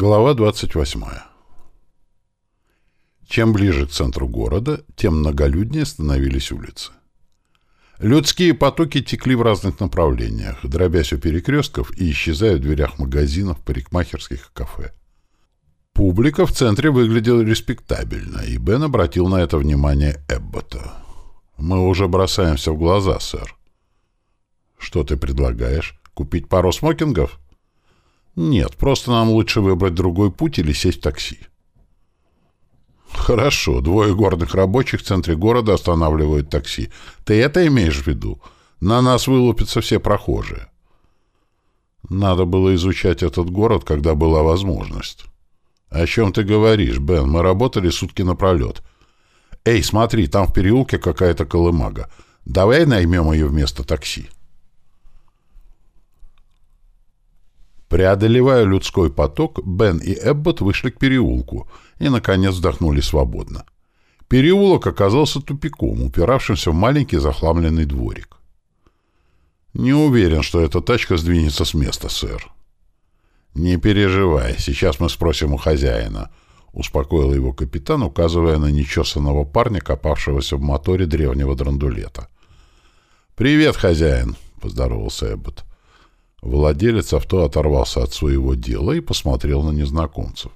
Глава 28. Чем ближе к центру города, тем многолюднее становились улицы. Людские потоки текли в разных направлениях, дробясь у перекрестков и исчезая в дверях магазинов, парикмахерских и кафе. Публика в центре выглядела респектабельно, и Бен обратил на это внимание Эббота. «Мы уже бросаемся в глаза, сэр». «Что ты предлагаешь? Купить пару смокингов?» «Нет, просто нам лучше выбрать другой путь или сесть в такси». «Хорошо, двое горных рабочих в центре города останавливают такси. Ты это имеешь в виду? На нас вылупятся все прохожие». Надо было изучать этот город, когда была возможность. «О чем ты говоришь, Бен? Мы работали сутки напролет. Эй, смотри, там в переулке какая-то колымага. Давай наймем ее вместо такси». Преодолевая людской поток, Бен и Эббот вышли к переулку и, наконец, вздохнули свободно. Переулок оказался тупиком, упиравшимся в маленький захламленный дворик. «Не уверен, что эта тачка сдвинется с места, сэр». «Не переживай, сейчас мы спросим у хозяина», — успокоил его капитан, указывая на нечесанного парня, копавшегося в моторе древнего драндулета. «Привет, хозяин», — поздоровался Эббот. Владелец авто оторвался от своего дела и посмотрел на незнакомцев.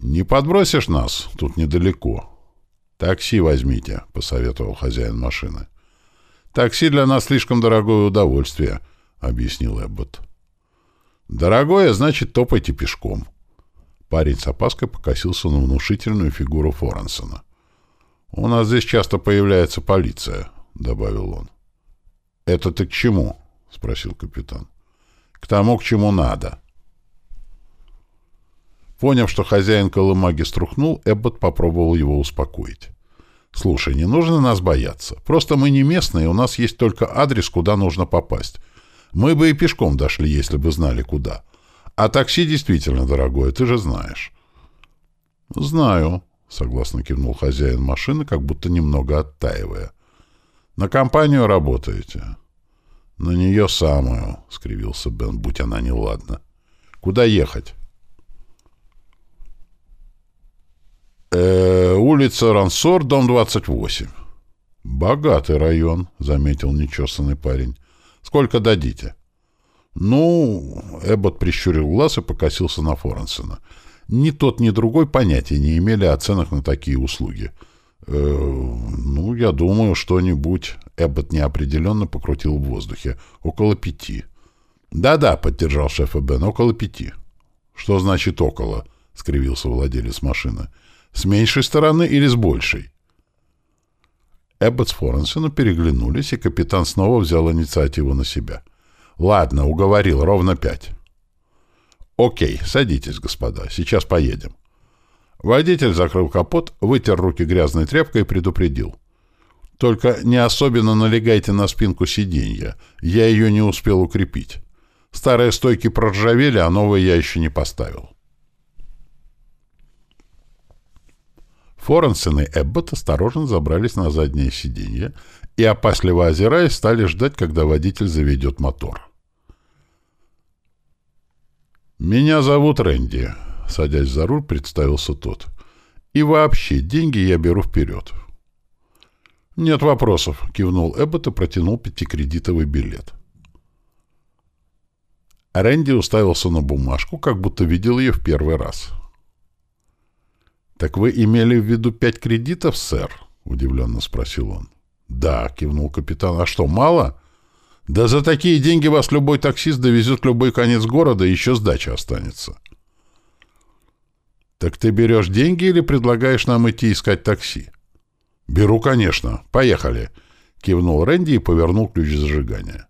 «Не подбросишь нас? Тут недалеко». «Такси возьмите», — посоветовал хозяин машины. «Такси для нас слишком дорогое удовольствие», — объяснил Эббот. «Дорогое, значит, топайте пешком». Парень с опаской покосился на внушительную фигуру Форенсона. «У нас здесь часто появляется полиция», — добавил он. «Это ты к чему?» — спросил капитан. — К тому, к чему надо. Поняв, что хозяин колымаги струхнул, Эббот попробовал его успокоить. «Слушай, не нужно нас бояться. Просто мы не местные, у нас есть только адрес, куда нужно попасть. Мы бы и пешком дошли, если бы знали, куда. А такси действительно дорогое, ты же знаешь». «Знаю», — согласно кивнул хозяин машины, как будто немного оттаивая. «На компанию работаете?» «На нее самую», — скривился Бен, будь она неладна. «Куда ехать?» э, улица Рансор, дом 28. «Богатый район», — заметил нечесанный парень. «Сколько дадите?» «Ну...» — Эббот прищурил глаз и покосился на Форенсена. «Ни тот, ни другой понятия не имели о ценах на такие услуги. Э, ну, я думаю, что-нибудь...» Эббот неопределенно покрутил в воздухе. «Около пяти». «Да-да», — поддержал шеф Бен, — «около пяти». «Что значит «около»?» — скривился владелец машины. «С меньшей стороны или с большей?» Эббот с Форенсеном переглянулись, и капитан снова взял инициативу на себя. «Ладно, уговорил, ровно пять». «Окей, садитесь, господа, сейчас поедем». Водитель закрыл капот, вытер руки грязной тряпкой и предупредил. Только не особенно налегайте на спинку сиденья. Я ее не успел укрепить. Старые стойки проржавели, а новые я еще не поставил. Форенсен и Эббот осторожно забрались на заднее сиденье и, опасливо озираясь, стали ждать, когда водитель заведет мотор. «Меня зовут Рэнди», — садясь за руль, представился тот. «И вообще, деньги я беру вперед». «Нет вопросов», — кивнул Эббот и протянул пятикредитовый билет. Рэнди уставился на бумажку, как будто видел ее в первый раз. «Так вы имели в виду пять кредитов, сэр?» — удивленно спросил он. «Да», — кивнул капитан. «А что, мало?» «Да за такие деньги вас любой таксист довезет в любой конец города, и еще сдача останется». «Так ты берешь деньги или предлагаешь нам идти искать такси?» «Беру, конечно. Поехали!» — кивнул Рэнди и повернул ключ зажигания.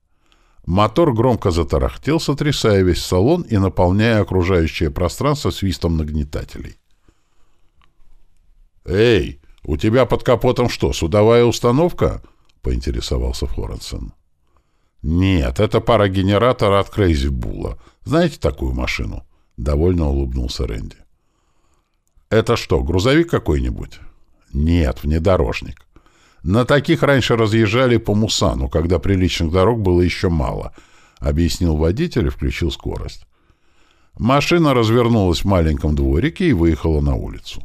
Мотор громко затарахтел, сотрясая весь салон и наполняя окружающее пространство свистом нагнетателей. «Эй, у тебя под капотом что, судовая установка?» — поинтересовался Флоренсон. «Нет, это парогенератор от Крейзи Була. Знаете такую машину?» — довольно улыбнулся Рэнди. «Это что, грузовик какой-нибудь?» Нет, внедорожник. На таких раньше разъезжали по Мусану, когда приличных дорог было еще мало, объяснил водитель и включил скорость. Машина развернулась в маленьком дворике и выехала на улицу.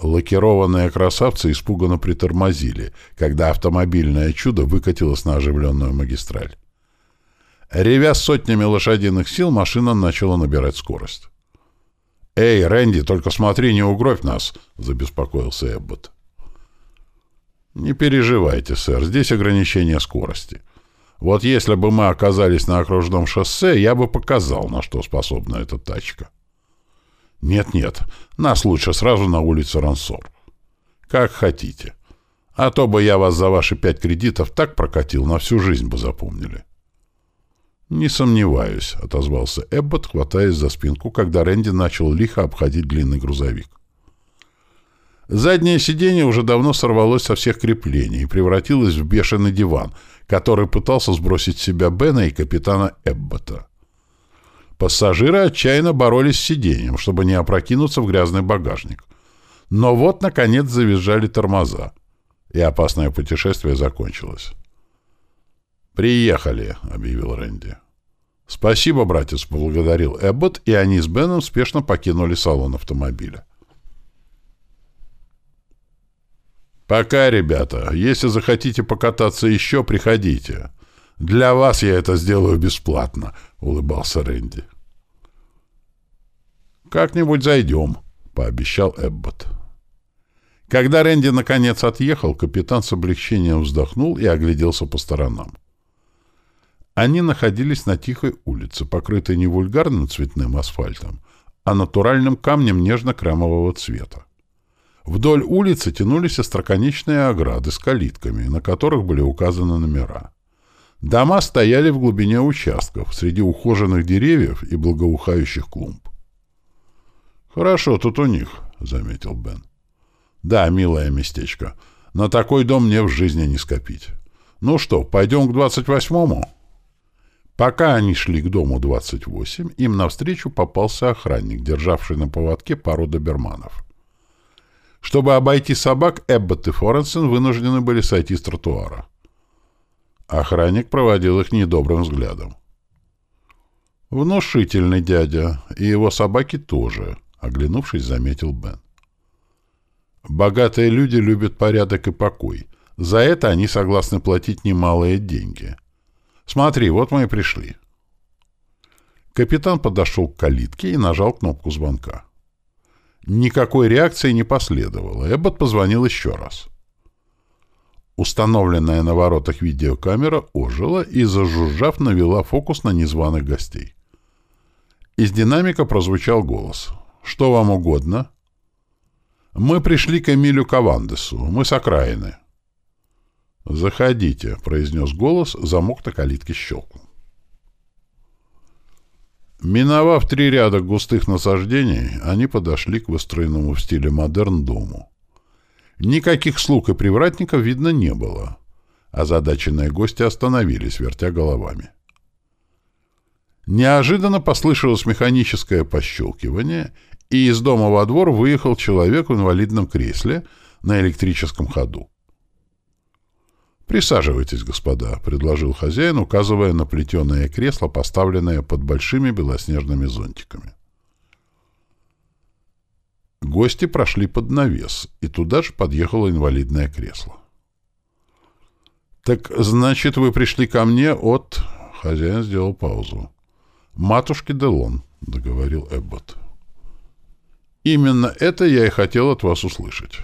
Лакированные красавцы испуганно притормозили, когда автомобильное чудо выкатилось на оживленную магистраль. Ревя сотнями лошадиных сил, машина начала набирать скорость. «Эй, Рэнди, только смотри, не угробь нас!» — забеспокоился Эббот. «Не переживайте, сэр, здесь ограничение скорости. Вот если бы мы оказались на окружном шоссе, я бы показал, на что способна эта тачка». «Нет-нет, нас лучше сразу на улицу Рансор». «Как хотите. А то бы я вас за ваши пять кредитов так прокатил, на всю жизнь бы запомнили». «Не сомневаюсь», — отозвался Эббот, хватаясь за спинку, когда Рэнди начал лихо обходить длинный грузовик. Заднее сиденье уже давно сорвалось со всех креплений и превратилось в бешеный диван, который пытался сбросить с себя Бена и капитана Эббота. Пассажиры отчаянно боролись с сиденьем, чтобы не опрокинуться в грязный багажник. Но вот, наконец, завизжали тормоза, и опасное путешествие закончилось. «Приехали», — объявил Рэнди. «Спасибо, братец», — поблагодарил Эббот, и они с Беном спешно покинули салон автомобиля. «Пока, ребята. Если захотите покататься еще, приходите. Для вас я это сделаю бесплатно», — улыбался Рэнди. «Как-нибудь зайдем», — пообещал Эббот. Когда Рэнди наконец отъехал, капитан с облегчением вздохнул и огляделся по сторонам. Они находились на тихой улице, покрытой не вульгарным цветным асфальтом, а натуральным камнем нежно-кремового цвета. Вдоль улицы тянулись остроконечные ограды с калитками, на которых были указаны номера. Дома стояли в глубине участков, среди ухоженных деревьев и благоухающих клумб. «Хорошо тут у них», — заметил Бен. «Да, милое местечко. На такой дом мне в жизни не скопить. Ну что, пойдем к двадцать восьмому?» Пока они шли к дому 28, им навстречу попался охранник, державший на поводке пару доберманов. Чтобы обойти собак, Эббот и Форенсен вынуждены были сойти с тротуара. Охранник проводил их недобрым взглядом. «Внушительный дядя, и его собаки тоже», — оглянувшись, заметил Бен. «Богатые люди любят порядок и покой. За это они согласны платить немалые деньги». «Смотри, вот мы и пришли». Капитан подошел к калитке и нажал кнопку звонка. Никакой реакции не последовало. Эббот позвонил еще раз. Установленная на воротах видеокамера ожила и, зажужжав, навела фокус на незваных гостей. Из динамика прозвучал голос. «Что вам угодно?» «Мы пришли к Эмилю Кавандесу. Мы с окраины». «Заходите», — произнес голос, замок на калитке щелкнул. Миновав три ряда густых насаждений, они подошли к выстроенному в стиле модерн дому. Никаких слуг и привратников видно не было. Озадаченные гости остановились, вертя головами. Неожиданно послышалось механическое пощелкивание, и из дома во двор выехал человек в инвалидном кресле на электрическом ходу. «Присаживайтесь, господа», — предложил хозяин, указывая на плетеное кресло, поставленное под большими белоснежными зонтиками. Гости прошли под навес, и туда же подъехало инвалидное кресло. «Так, значит, вы пришли ко мне от...» — хозяин сделал паузу. «Матушки Делон», — договорил Эббот. «Именно это я и хотел от вас услышать».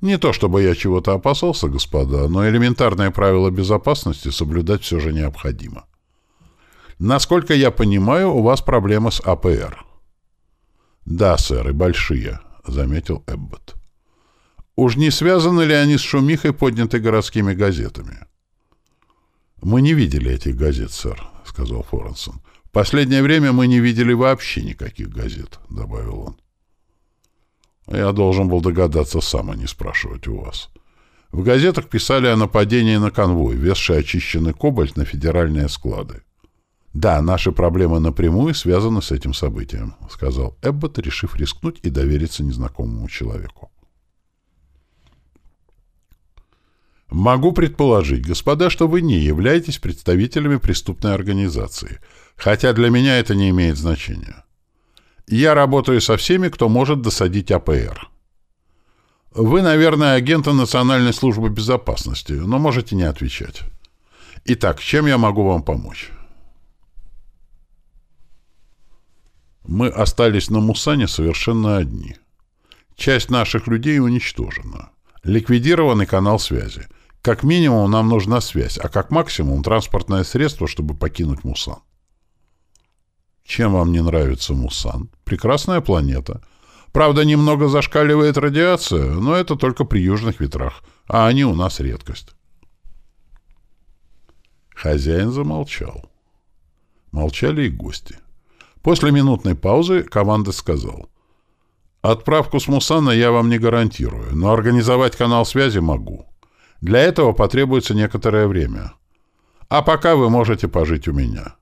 Не то чтобы я чего-то опасался, господа, но элементарные правила безопасности соблюдать все же необходимо. Насколько я понимаю, у вас проблемы с АПР. Да, сэр, и большие, заметил Эббот. Уж не связаны ли они с шумихой, поднятой городскими газетами? Мы не видели этих газет, сэр, сказал Форенсон. В последнее время мы не видели вообще никаких газет, добавил он. Я должен был догадаться сам, а не спрашивать у вас. В газетах писали о нападении на конвой, везший очищенный кобальт на федеральные склады. «Да, наши проблемы напрямую связаны с этим событием», — сказал Эббот, решив рискнуть и довериться незнакомому человеку. Могу предположить, господа, что вы не являетесь представителями преступной организации, хотя для меня это не имеет значения. Я работаю со всеми, кто может досадить АПР. Вы, наверное, агенты Национальной службы безопасности, но можете не отвечать. Итак, чем я могу вам помочь? Мы остались на Мусане совершенно одни. Часть наших людей уничтожена. Ликвидированный канал связи. Как минимум нам нужна связь, а как максимум транспортное средство, чтобы покинуть Мусан. Чем вам не нравится Мусан? Прекрасная планета. Правда, немного зашкаливает радиация, но это только при южных ветрах, а они у нас редкость. Хозяин замолчал. Молчали и гости. После минутной паузы команда сказал. «Отправку с Мусана я вам не гарантирую, но организовать канал связи могу. Для этого потребуется некоторое время. А пока вы можете пожить у меня.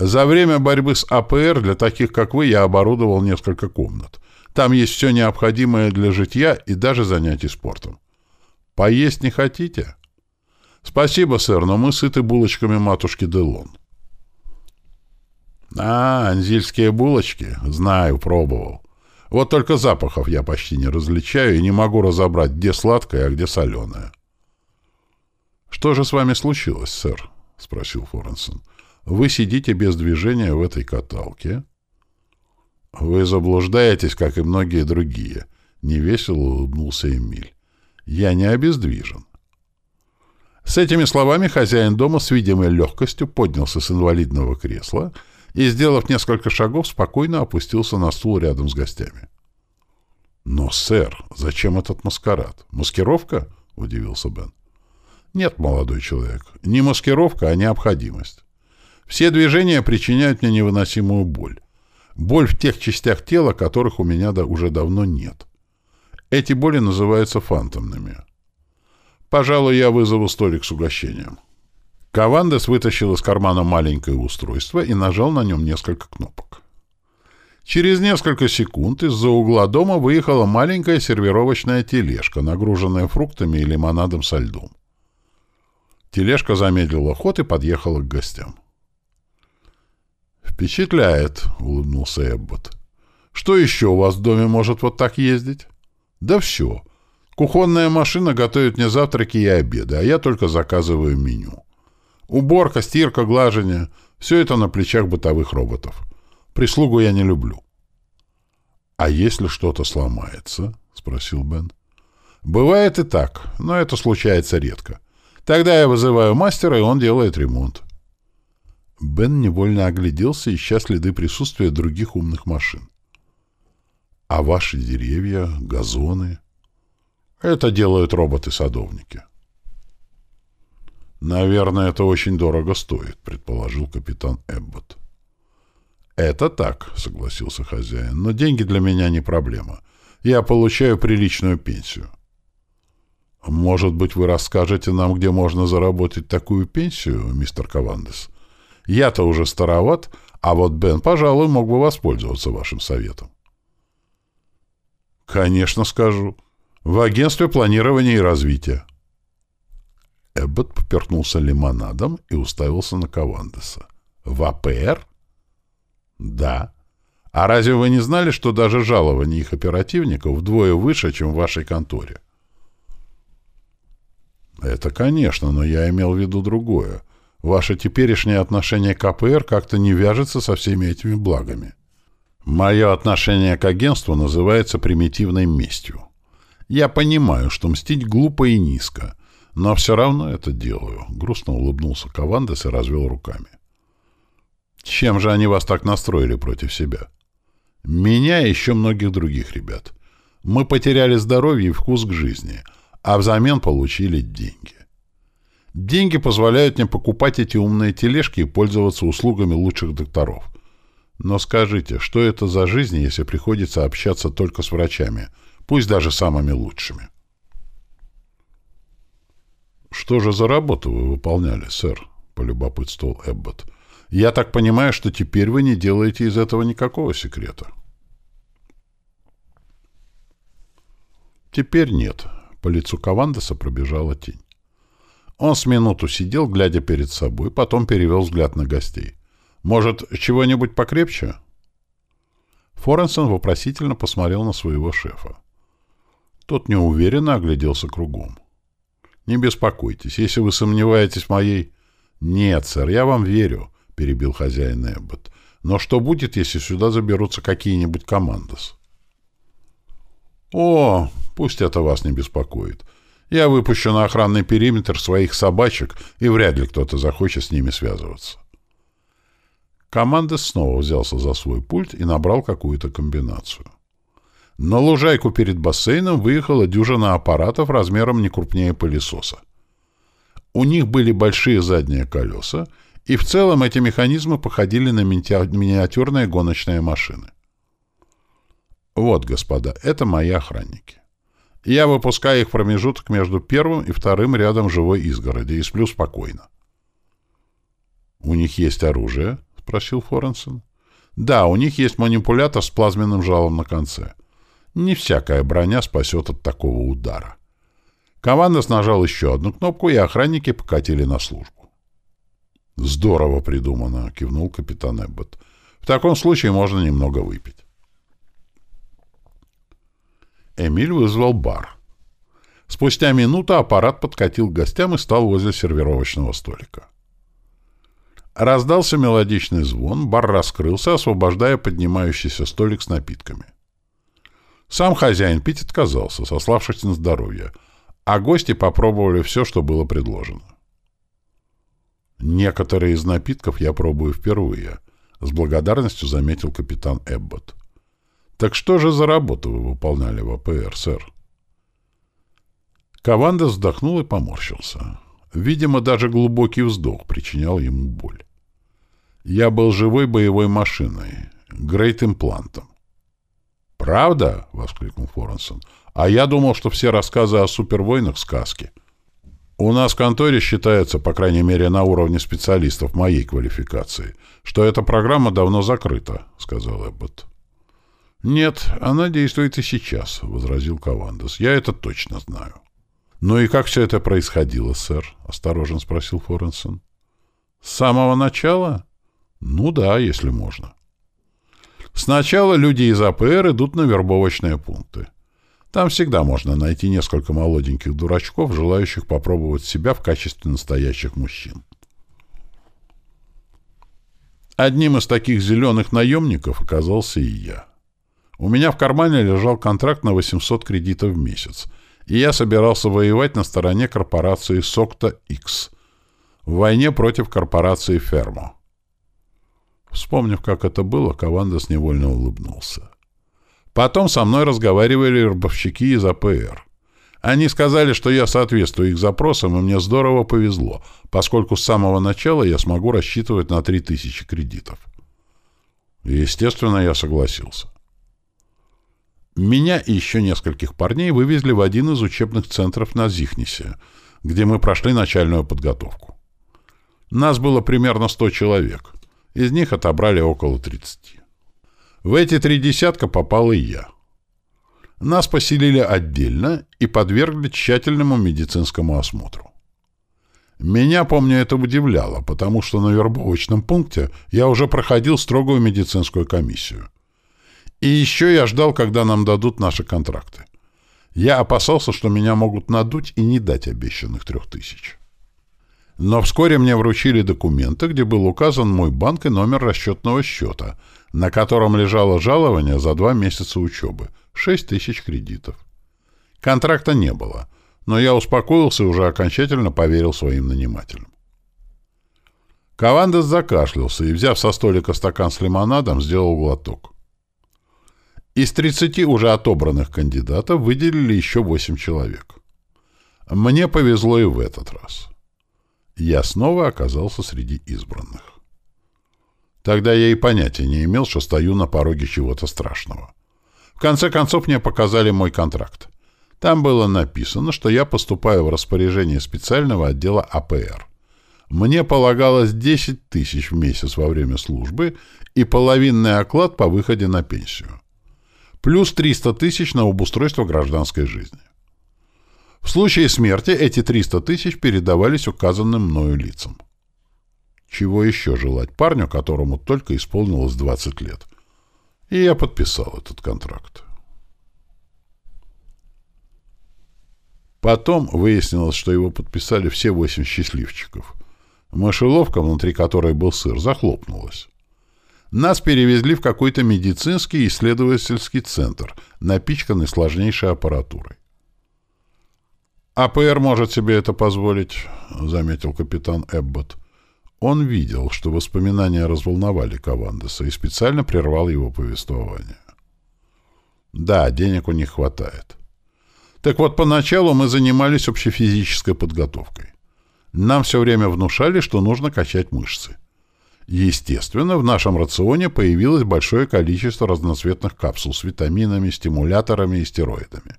За время борьбы с АПР для таких, как вы, я оборудовал несколько комнат. Там есть все необходимое для житья и даже занятий спортом. Поесть не хотите?» «Спасибо, сэр, но мы сыты булочками матушки Делон». «А, анзильские булочки? Знаю, пробовал. Вот только запахов я почти не различаю и не могу разобрать, где сладкое, а где соленое». «Что же с вами случилось, сэр?» — спросил Форенсон. «Вы сидите без движения в этой каталке». «Вы заблуждаетесь, как и многие другие», — невесело улыбнулся Эмиль. «Я не обездвижен. С этими словами хозяин дома с видимой легкостью поднялся с инвалидного кресла и, сделав несколько шагов, спокойно опустился на стул рядом с гостями. «Но, сэр, зачем этот маскарад? Маскировка?» — удивился Бен. «Нет, молодой человек, не маскировка, а необходимость. Все движения причиняют мне невыносимую боль. Боль в тех частях тела, которых у меня да уже давно нет. Эти боли называются фантомными. Пожалуй, я вызову столик с угощением. Кавандес вытащил из кармана маленькое устройство и нажал на нем несколько кнопок. Через несколько секунд из-за угла дома выехала маленькая сервировочная тележка, нагруженная фруктами и лимонадом со льдом. Тележка замедлила ход и подъехала к гостям. «Впечатляет», — улыбнулся Эббот. «Что еще у вас в доме может вот так ездить?» «Да все. Кухонная машина готовит мне завтраки и обеды, а я только заказываю меню. Уборка, стирка, глажение — все это на плечах бытовых роботов. Прислугу я не люблю. — А если что-то сломается? — спросил Бен. — Бывает и так, но это случается редко. Тогда я вызываю мастера, и он делает ремонт. Бен невольно огляделся, ища следы присутствия других умных машин. — А ваши деревья, газоны... Это делают роботы-садовники. «Наверное, это очень дорого стоит», — предположил капитан Эббот. «Это так», — согласился хозяин, — «но деньги для меня не проблема. Я получаю приличную пенсию». «Может быть, вы расскажете нам, где можно заработать такую пенсию, мистер Кавандес? Я-то уже староват, а вот Бен, пожалуй, мог бы воспользоваться вашим советом». «Конечно, скажу. В агентстве планирования и развития. Эббот попернулся лимонадом и уставился на Кавандеса. В АПР? Да. А разве вы не знали, что даже жалование их оперативников вдвое выше, чем в вашей конторе? Это, конечно, но я имел в виду другое. Ваше теперешнее отношение к АПР как-то не вяжется со всеми этими благами. Мое отношение к агентству называется примитивной местью. Я понимаю, что мстить глупо и низко, но все равно это делаю. Грустно улыбнулся Кавандес и развел руками. Чем же они вас так настроили против себя? Меня и еще многих других ребят. Мы потеряли здоровье и вкус к жизни, а взамен получили деньги. Деньги позволяют мне покупать эти умные тележки и пользоваться услугами лучших докторов. Но скажите, что это за жизнь, если приходится общаться только с врачами – пусть даже самыми лучшими. «Что же за работу вы выполняли, сэр?» — полюбопытствовал Эббот. «Я так понимаю, что теперь вы не делаете из этого никакого секрета». «Теперь нет». По лицу Кавандеса пробежала тень. Он с минуту сидел, глядя перед собой, потом перевел взгляд на гостей. «Может, чего-нибудь покрепче?» Форенсон вопросительно посмотрел на своего шефа. Тот неуверенно огляделся кругом. «Не беспокойтесь, если вы сомневаетесь в моей...» «Нет, сэр, я вам верю», — перебил хозяин Эббот. «Но что будет, если сюда заберутся какие-нибудь командос?» «О, пусть это вас не беспокоит. Я выпущу на охранный периметр своих собачек, и вряд ли кто-то захочет с ними связываться». Командос снова взялся за свой пульт и набрал какую-то комбинацию. На лужайку перед бассейном выехала дюжина аппаратов размером не крупнее пылесоса. У них были большие задние колеса, и в целом эти механизмы походили на миниатюрные гоночные машины. Вот, господа, это мои охранники. Я выпускаю их в промежуток между первым и вторым рядом живой изгороди и сплю спокойно. — У них есть оружие? — спросил Форенсон. — Да, у них есть манипулятор с плазменным жалом на конце. Не всякая броня спасет от такого удара. Командос нажал еще одну кнопку, и охранники покатили на службу. «Здорово придумано», — кивнул капитан Эббот. «В таком случае можно немного выпить». Эмиль вызвал бар. Спустя минуту аппарат подкатил к гостям и стал возле сервировочного столика. Раздался мелодичный звон, бар раскрылся, освобождая поднимающийся столик с напитками. Сам хозяин пить отказался, сославшись на здоровье, а гости попробовали все, что было предложено. «Некоторые из напитков я пробую впервые», — с благодарностью заметил капитан Эббот. «Так что же за работу вы выполняли в АПР, сэр?» Каванда вздохнул и поморщился. Видимо, даже глубокий вздох причинял ему боль. «Я был живой боевой машиной, грейт-имплантом. «Правда?» — воскликнул Форенсон. «А я думал, что все рассказы о супервойнах — сказки. У нас в конторе считается, по крайней мере, на уровне специалистов моей квалификации, что эта программа давно закрыта», — сказал Эббот. «Нет, она действует и сейчас», — возразил Кавандес. «Я это точно знаю». «Ну и как все это происходило, сэр?» — осторожно спросил Форенсон. «С самого начала?» «Ну да, если можно». Сначала люди из АПР идут на вербовочные пункты. Там всегда можно найти несколько молоденьких дурачков, желающих попробовать себя в качестве настоящих мужчин. Одним из таких зеленых наемников оказался и я. У меня в кармане лежал контракт на 800 кредитов в месяц, и я собирался воевать на стороне корпорации Сокта X в войне против корпорации Фермо. Вспомнив, как это было, Кавандас невольно улыбнулся. Потом со мной разговаривали рабовщики из АПР. Они сказали, что я соответствую их запросам, и мне здорово повезло, поскольку с самого начала я смогу рассчитывать на 3000 кредитов. естественно, я согласился. Меня и еще нескольких парней вывезли в один из учебных центров на Зихнисе, где мы прошли начальную подготовку. Нас было примерно 100 человек — из них отобрали около 30. В эти три десятка попал и я. Нас поселили отдельно и подвергли тщательному медицинскому осмотру. Меня, помню, это удивляло, потому что на вербовочном пункте я уже проходил строгую медицинскую комиссию. И еще я ждал, когда нам дадут наши контракты. Я опасался, что меня могут надуть и не дать обещанных трех тысяч. Но вскоре мне вручили документы, где был указан мой банк и номер расчетного счета, на котором лежало жалование за два месяца учебы — 6 тысяч кредитов. Контракта не было, но я успокоился и уже окончательно поверил своим нанимателям. Кавандес закашлялся и, взяв со столика стакан с лимонадом, сделал глоток. Из 30 уже отобранных кандидатов выделили еще 8 человек. Мне повезло и в этот раз я снова оказался среди избранных. Тогда я и понятия не имел, что стою на пороге чего-то страшного. В конце концов мне показали мой контракт. Там было написано, что я поступаю в распоряжение специального отдела АПР. Мне полагалось 10 тысяч в месяц во время службы и половинный оклад по выходе на пенсию. Плюс 300 тысяч на обустройство гражданской жизни. В случае смерти эти 300 тысяч передавались указанным мною лицам. Чего еще желать парню, которому только исполнилось 20 лет? И я подписал этот контракт. Потом выяснилось, что его подписали все восемь счастливчиков. Мышеловка, внутри которой был сыр, захлопнулась. Нас перевезли в какой-то медицинский исследовательский центр, напичканный сложнейшей аппаратурой. «АПР может себе это позволить», — заметил капитан Эббот. Он видел, что воспоминания разволновали Кавандеса и специально прервал его повествование. «Да, денег у них хватает. Так вот, поначалу мы занимались общефизической подготовкой. Нам все время внушали, что нужно качать мышцы. Естественно, в нашем рационе появилось большое количество разноцветных капсул с витаминами, стимуляторами и стероидами.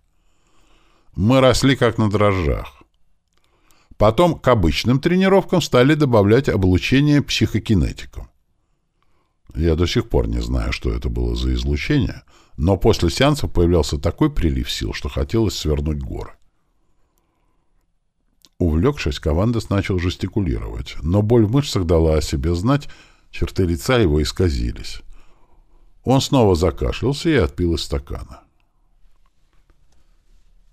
Мы росли как на дрожжах. Потом к обычным тренировкам стали добавлять облучение психокинетиком. Я до сих пор не знаю, что это было за излучение, но после сеанса появлялся такой прилив сил, что хотелось свернуть горы. Увлекшись, Кавандес начал жестикулировать, но боль в мышцах дала о себе знать, черты лица его исказились. Он снова закашлялся и отпил из стакана.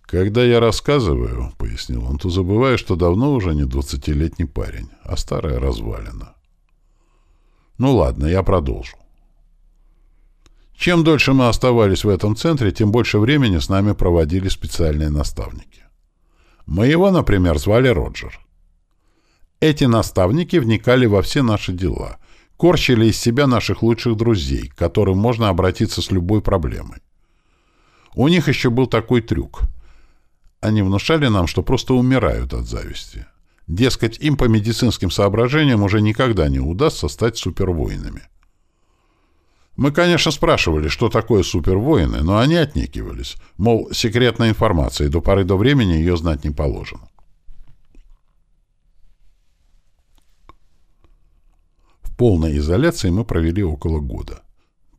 «Когда я рассказываю, — пояснил он, — то забываю, что давно уже не двадцатилетний парень, а старая развалина. Ну ладно, я продолжу. Чем дольше мы оставались в этом центре, тем больше времени с нами проводили специальные наставники. Моего, например, звали Роджер. Эти наставники вникали во все наши дела, корчили из себя наших лучших друзей, к которым можно обратиться с любой проблемой. У них еще был такой трюк. Они внушали нам, что просто умирают от зависти. Дескать, им по медицинским соображениям уже никогда не удастся стать супервоинами. Мы, конечно, спрашивали, что такое супервоины, но они отнекивались. Мол, секретная информация, и до поры до времени ее знать не положено. В полной изоляции мы провели около года.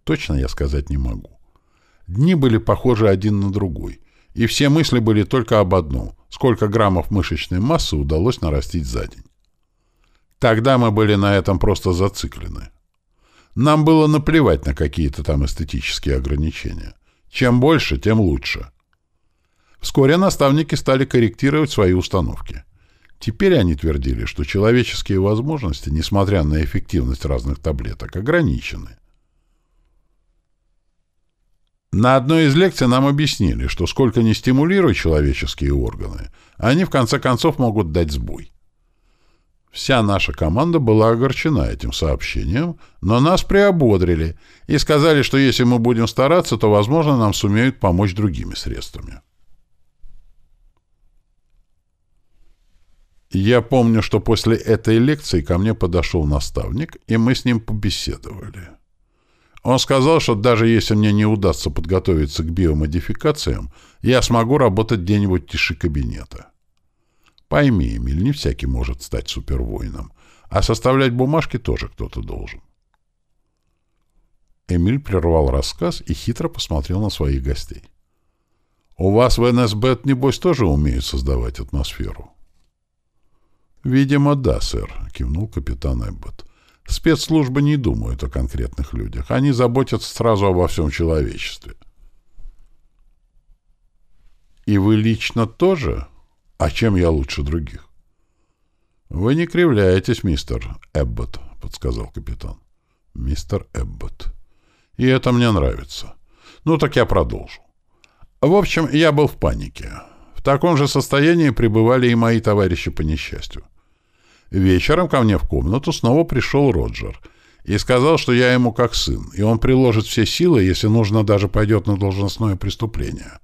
Точно я сказать не могу. Дни были похожи один на другой, и все мысли были только об одном — сколько граммов мышечной массы удалось нарастить за день. Тогда мы были на этом просто зациклены. Нам было наплевать на какие-то там эстетические ограничения. Чем больше, тем лучше. Вскоре наставники стали корректировать свои установки. Теперь они твердили, что человеческие возможности, несмотря на эффективность разных таблеток, ограничены. На одной из лекций нам объяснили, что сколько ни стимулируй человеческие органы, они в конце концов могут дать сбой. Вся наша команда была огорчена этим сообщением, но нас приободрили и сказали, что если мы будем стараться, то, возможно, нам сумеют помочь другими средствами. Я помню, что после этой лекции ко мне подошел наставник, и мы с ним побеседовали. Он сказал, что даже если мне не удастся подготовиться к биомодификациям, я смогу работать где-нибудь в тиши кабинета. Пойми, Эмиль, не всякий может стать супервоином, а составлять бумажки тоже кто-то должен. Эмиль прервал рассказ и хитро посмотрел на своих гостей. «У вас в НСБ, небось, тоже умеют создавать атмосферу?» «Видимо, да, сэр», — кивнул капитан Эббот. «Спецслужбы не думают о конкретных людях. Они заботятся сразу обо всем человечестве». «И вы лично тоже?» А чем я лучше других? — Вы не кривляетесь, мистер Эббот, — подсказал капитан. — Мистер Эббот. И это мне нравится. Ну, так я продолжу. В общем, я был в панике. В таком же состоянии пребывали и мои товарищи по несчастью. Вечером ко мне в комнату снова пришел Роджер и сказал, что я ему как сын, и он приложит все силы, если нужно, даже пойдет на должностное преступление,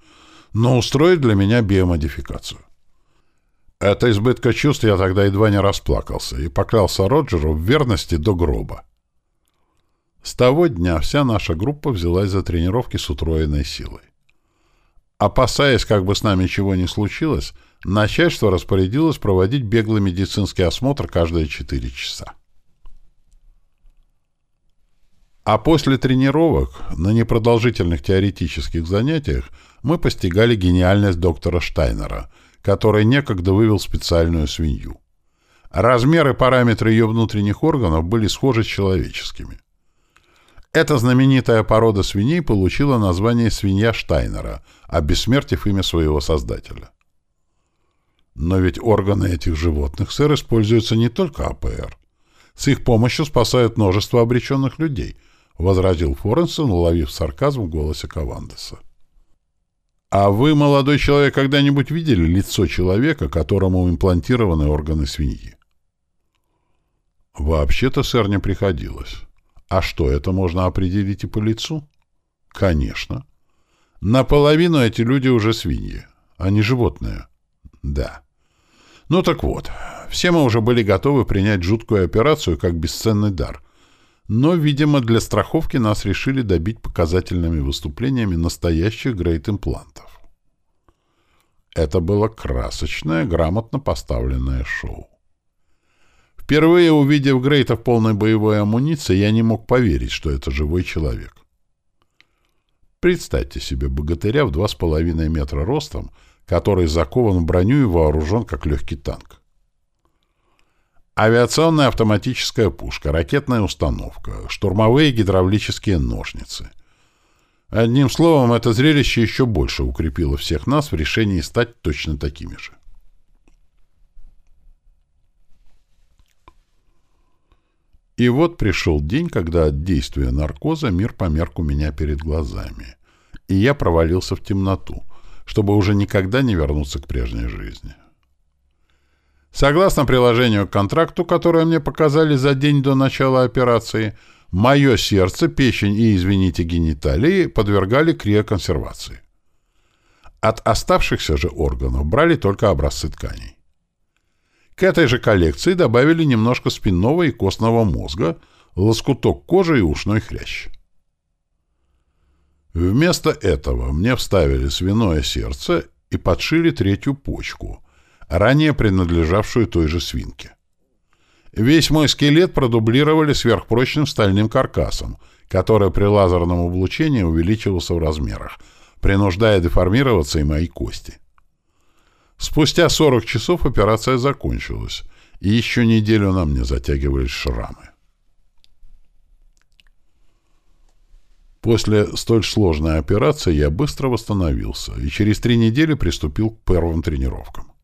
но устроит для меня биомодификацию. От избытка чувств я тогда едва не расплакался и поклялся Роджеру в верности до гроба. С того дня вся наша группа взялась за тренировки с утроенной силой. Опасаясь, как бы с нами чего ни случилось, начальство распорядилось проводить беглый медицинский осмотр каждые 4 часа. А после тренировок, на непродолжительных теоретических занятиях, мы постигали гениальность доктора Штайнера — который некогда вывел специальную свинью. Размеры и параметры ее внутренних органов были схожи с человеческими. Эта знаменитая порода свиней получила название свинья Штайнера, обессмертив имя своего создателя. Но ведь органы этих животных, сэр, используются не только АПР. С их помощью спасают множество обреченных людей, — возразил Форенсон, уловив сарказм в голосе Кавандеса. «А вы, молодой человек, когда-нибудь видели лицо человека, которому имплантированы органы свиньи?» «Вообще-то, сэр, не приходилось. А что, это можно определить и по лицу?» «Конечно. Наполовину эти люди уже свиньи. Они животные». «Да». «Ну так вот, все мы уже были готовы принять жуткую операцию как бесценный дар. Но, видимо, для страховки нас решили добить показательными выступлениями настоящих грейт-имплантов. Это было красочное, грамотно поставленное шоу. Впервые увидев Грейта в полной боевой амуниции, я не мог поверить, что это живой человек. Представьте себе богатыря в два с половиной метра ростом, который закован в броню и вооружен как легкий танк. Авиационная автоматическая пушка, ракетная установка, штурмовые гидравлические ножницы. Одним словом, это зрелище еще больше укрепило всех нас в решении стать точно такими же. И вот пришел день, когда от действия наркоза мир померк у меня перед глазами, и я провалился в темноту, чтобы уже никогда не вернуться к прежней жизни. Согласно приложению к контракту, которое мне показали за день до начала операции, мое сердце, печень и, извините, гениталии подвергали криоконсервации. От оставшихся же органов брали только образцы тканей. К этой же коллекции добавили немножко спинного и костного мозга, лоскуток кожи и ушной хрящ. Вместо этого мне вставили свиное сердце и подшили третью почку, ранее принадлежавшую той же свинке. Весь мой скелет продублировали сверхпрочным стальным каркасом, который при лазерном облучении увеличивался в размерах, принуждая деформироваться и мои кости. Спустя 40 часов операция закончилась, и еще неделю на мне затягивались шрамы. После столь сложной операции я быстро восстановился и через три недели приступил к первым тренировкам.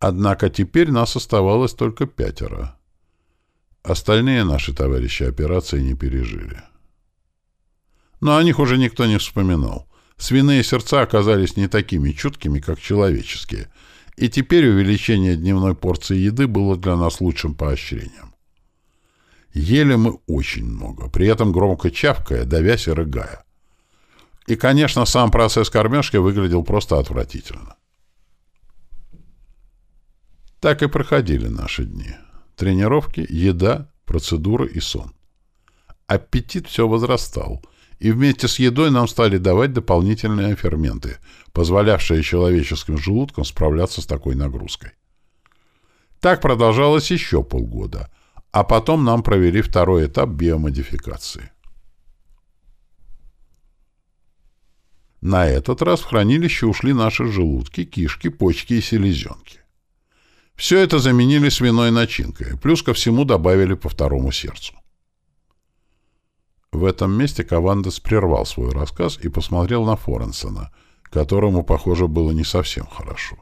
Однако теперь нас оставалось только пятеро. Остальные наши товарищи операции не пережили. Но о них уже никто не вспоминал. Свиные сердца оказались не такими чуткими, как человеческие, и теперь увеличение дневной порции еды было для нас лучшим поощрением. Ели мы очень много, при этом громко чавкая, давясь и рыгая. И, конечно, сам процесс кормежки выглядел просто отвратительно. Так и проходили наши дни. Тренировки, еда, процедуры и сон. Аппетит все возрастал, и вместе с едой нам стали давать дополнительные ферменты, позволявшие человеческим желудкам справляться с такой нагрузкой. Так продолжалось еще полгода, а потом нам провели второй этап биомодификации. На этот раз в хранилище ушли наши желудки, кишки, почки и селезенки. Все это заменили свиной начинкой, плюс ко всему добавили по второму сердцу. В этом месте Кавандес прервал свой рассказ и посмотрел на Форенсона, которому, похоже, было не совсем хорошо.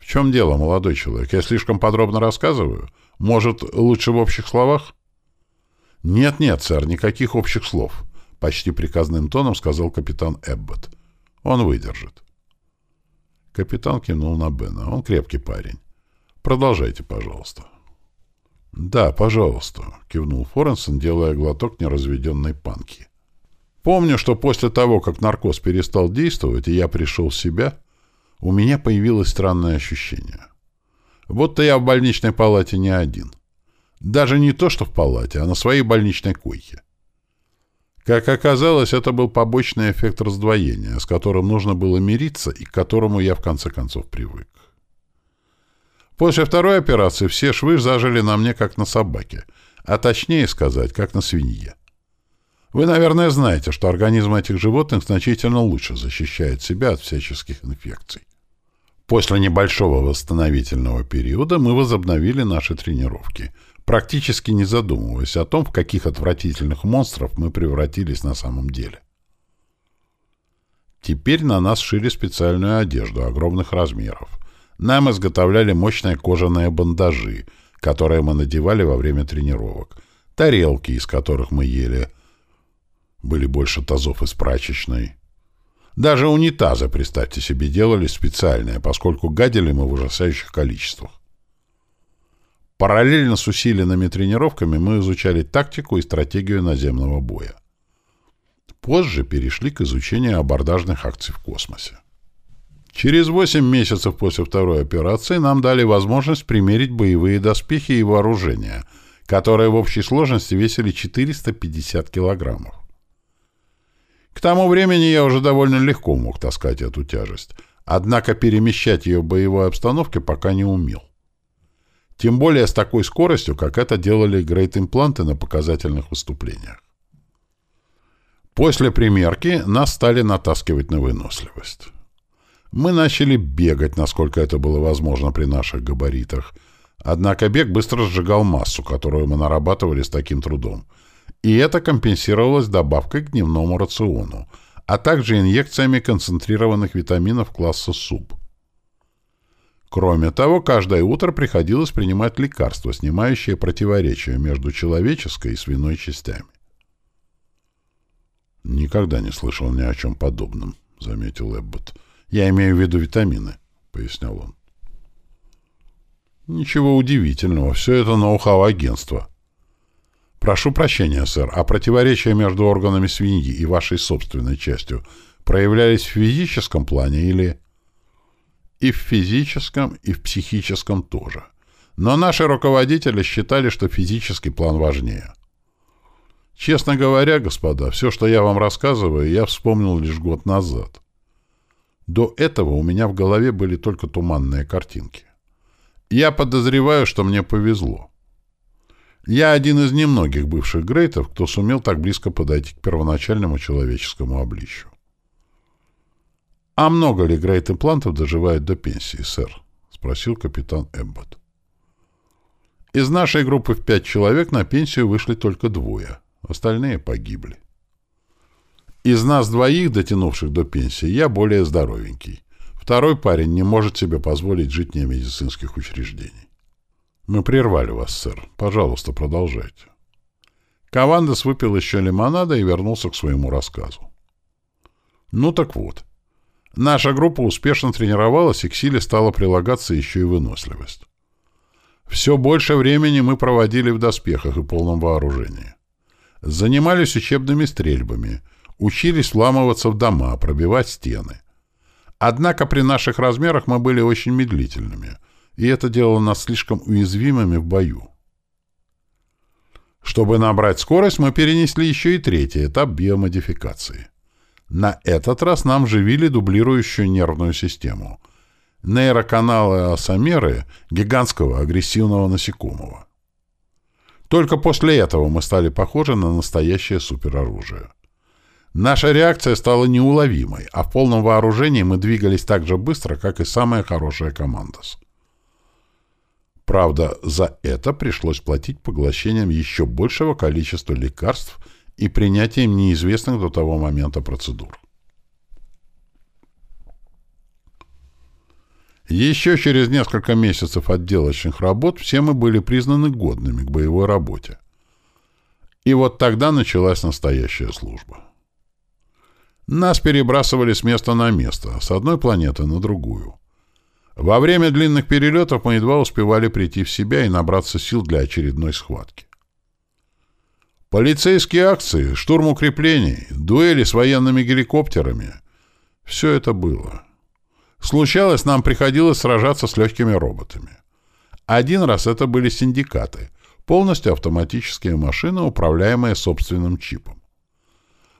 «В чем дело, молодой человек? Я слишком подробно рассказываю? Может, лучше в общих словах?» «Нет-нет, сэр, никаких общих слов», — почти приказным тоном сказал капитан Эббот. «Он выдержит». Капитан кивнул на Бена. Он крепкий парень. Продолжайте, пожалуйста. Да, пожалуйста, кивнул Форенсон, делая глоток неразведенной панки. Помню, что после того, как наркоз перестал действовать, и я пришел в себя, у меня появилось странное ощущение. Вот-то я в больничной палате не один. Даже не то, что в палате, а на своей больничной койке. Как оказалось, это был побочный эффект раздвоения, с которым нужно было мириться и к которому я в конце концов привык. После второй операции все швы зажили на мне как на собаке, а точнее сказать, как на свинье. Вы, наверное, знаете, что организм этих животных значительно лучше защищает себя от всяческих инфекций. После небольшого восстановительного периода мы возобновили наши тренировки, практически не задумываясь о том, в каких отвратительных монстров мы превратились на самом деле. Теперь на нас шили специальную одежду огромных размеров. Нам изготовляли мощные кожаные бандажи, которые мы надевали во время тренировок, тарелки, из которых мы ели. Были больше тазов из прачечной. Даже унитазы, представьте себе, делали специальные, поскольку гадили мы в ужасающих количествах. Параллельно с усиленными тренировками мы изучали тактику и стратегию наземного боя. Позже перешли к изучению абордажных акций в космосе. Через 8 месяцев после второй операции нам дали возможность примерить боевые доспехи и вооружения, которые в общей сложности весили 450 килограммов. К тому времени я уже довольно легко мог таскать эту тяжесть, однако перемещать ее в боевой обстановке пока не умел. Тем более с такой скоростью, как это делали грейт-импланты на показательных выступлениях. После примерки нас стали натаскивать на выносливость. Мы начали бегать, насколько это было возможно при наших габаритах. Однако бег быстро сжигал массу, которую мы нарабатывали с таким трудом. И это компенсировалось добавкой к дневному рациону, а также инъекциями концентрированных витаминов класса СУП. Кроме того, каждое утро приходилось принимать лекарства, снимающие противоречия между человеческой и свиной частями. «Никогда не слышал ни о чем подобном», — заметил Эббот. «Я имею в виду витамины», — пояснял он. «Ничего удивительного. Все это ноу-хау агентства». «Прошу прощения, сэр, а противоречия между органами свиньи и вашей собственной частью проявлялись в физическом плане или...» «И в физическом, и в психическом тоже. Но наши руководители считали, что физический план важнее». Честно говоря, господа, все, что я вам рассказываю, я вспомнил лишь год назад. До этого у меня в голове были только туманные картинки. Я подозреваю, что мне повезло. Я один из немногих бывших грейтов, кто сумел так близко подойти к первоначальному человеческому обличью. «А много ли грейт-имплантов доживает до пенсии, сэр?» — спросил капитан Эббот. «Из нашей группы в пять человек на пенсию вышли только двое — Остальные погибли. Из нас двоих, дотянувших до пенсии, я более здоровенький. Второй парень не может себе позволить жить вне медицинских учреждений. Мы прервали вас, сэр. Пожалуйста, продолжайте. Кавандес выпил еще лимонада и вернулся к своему рассказу. Ну так вот. Наша группа успешно тренировалась, и к силе стала прилагаться еще и выносливость. Все больше времени мы проводили в доспехах и полном вооружении. Занимались учебными стрельбами, учились вламываться в дома, пробивать стены. Однако при наших размерах мы были очень медлительными, и это делало нас слишком уязвимыми в бою. Чтобы набрать скорость, мы перенесли еще и третий этап биомодификации. На этот раз нам живили дублирующую нервную систему. Нейроканалы осомеры гигантского агрессивного насекомого. Только после этого мы стали похожи на настоящее супероружие. Наша реакция стала неуловимой, а в полном вооружении мы двигались так же быстро, как и самая хорошая командос. Правда, за это пришлось платить поглощением еще большего количества лекарств и принятием неизвестных до того момента процедур. Еще через несколько месяцев отделочных работ все мы были признаны годными к боевой работе. И вот тогда началась настоящая служба. Нас перебрасывали с места на место, с одной планеты на другую. Во время длинных перелетов мы едва успевали прийти в себя и набраться сил для очередной схватки. Полицейские акции, штурм укреплений, дуэли с военными геликоптерами — все это было. Случалось, нам приходилось сражаться с легкими роботами. Один раз это были синдикаты, полностью автоматические машины, управляемые собственным чипом.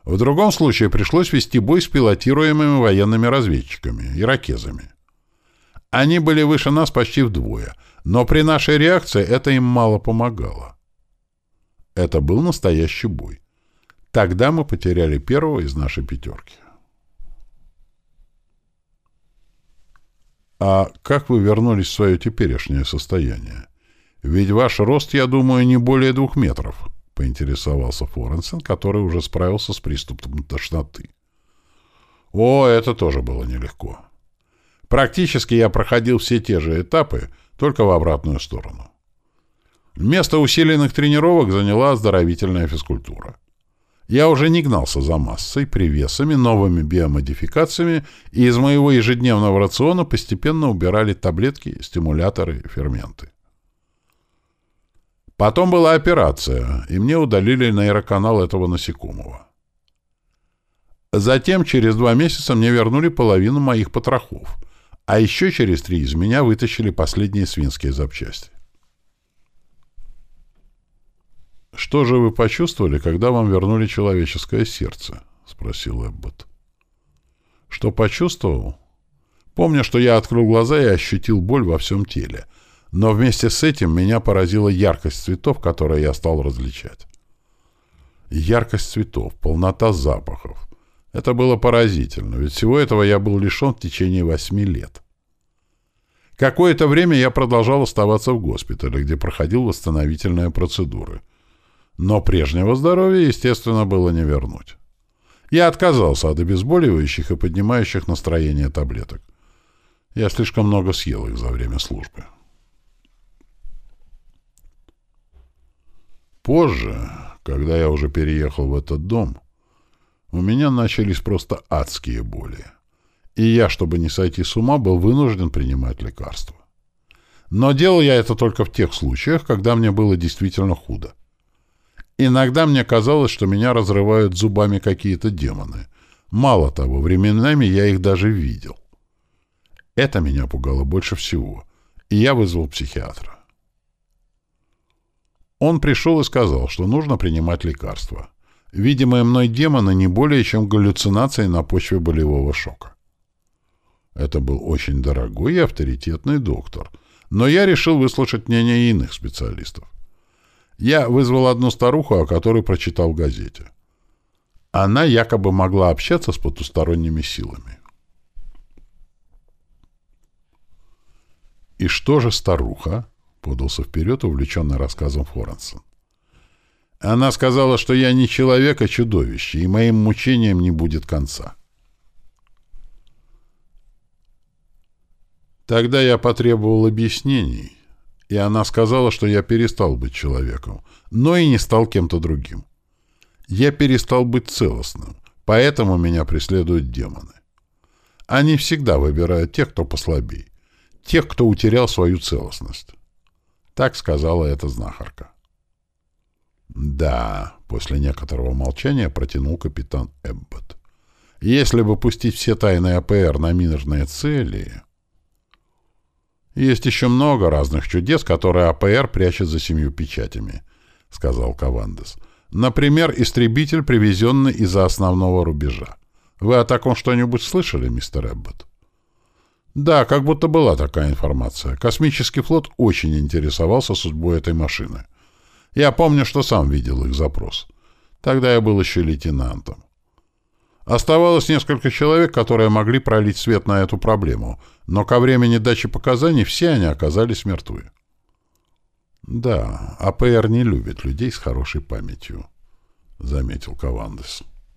В другом случае пришлось вести бой с пилотируемыми военными разведчиками, иракезами. Они были выше нас почти вдвое, но при нашей реакции это им мало помогало. Это был настоящий бой. Тогда мы потеряли первого из нашей пятерки. А как вы вернулись в свое теперешнее состояние? Ведь ваш рост, я думаю, не более двух метров, — поинтересовался Форенсен, который уже справился с приступом тошноты. О, это тоже было нелегко. Практически я проходил все те же этапы, только в обратную сторону. Место усиленных тренировок заняла оздоровительная физкультура. Я уже не гнался за массой, привесами, новыми биомодификациями, и из моего ежедневного рациона постепенно убирали таблетки, стимуляторы, ферменты. Потом была операция, и мне удалили нейроканал этого насекомого. Затем, через два месяца, мне вернули половину моих потрохов, а еще через три из меня вытащили последние свинские запчасти. «Что же вы почувствовали, когда вам вернули человеческое сердце?» — спросил Эббот. «Что почувствовал?» Помню, что я открыл глаза и ощутил боль во всем теле, но вместе с этим меня поразила яркость цветов, которые я стал различать. Яркость цветов, полнота запахов. Это было поразительно, ведь всего этого я был лишен в течение восьми лет. Какое-то время я продолжал оставаться в госпитале, где проходил восстановительные процедуры — но прежнего здоровья, естественно, было не вернуть. Я отказался от обезболивающих и поднимающих настроение таблеток. Я слишком много съел их за время службы. Позже, когда я уже переехал в этот дом, у меня начались просто адские боли. И я, чтобы не сойти с ума, был вынужден принимать лекарства. Но делал я это только в тех случаях, когда мне было действительно худо. Иногда мне казалось, что меня разрывают зубами какие-то демоны. Мало того, временами я их даже видел. Это меня пугало больше всего, и я вызвал психиатра. Он пришел и сказал, что нужно принимать лекарства. Видимые мной демоны не более чем галлюцинации на почве болевого шока. Это был очень дорогой и авторитетный доктор, но я решил выслушать мнение иных специалистов. Я вызвал одну старуху, о которой прочитал в газете. Она якобы могла общаться с потусторонними силами. «И что же старуха?» — подался вперед, увлеченный рассказом Форенсон. «Она сказала, что я не человек, а чудовище, и моим мучениям не будет конца». Тогда я потребовал объяснений, и она сказала, что я перестал быть человеком, но и не стал кем-то другим. Я перестал быть целостным, поэтому меня преследуют демоны. Они всегда выбирают тех, кто послабей, тех, кто утерял свою целостность. Так сказала эта знахарка. «Да», — после некоторого молчания протянул капитан Эббот. «Если бы пустить все тайны АПР на мирные цели...» «Есть еще много разных чудес, которые АПР прячет за семью печатями», — сказал Кавандес. «Например, истребитель, привезенный из-за основного рубежа. Вы о таком что-нибудь слышали, мистер Эббот?» «Да, как будто была такая информация. Космический флот очень интересовался судьбой этой машины. Я помню, что сам видел их запрос. Тогда я был еще лейтенантом. Оставалось несколько человек, которые могли пролить свет на эту проблему, но ко времени дачи показаний все они оказались мертвы. «Да, АПР не любит людей с хорошей памятью», — заметил Кавандес.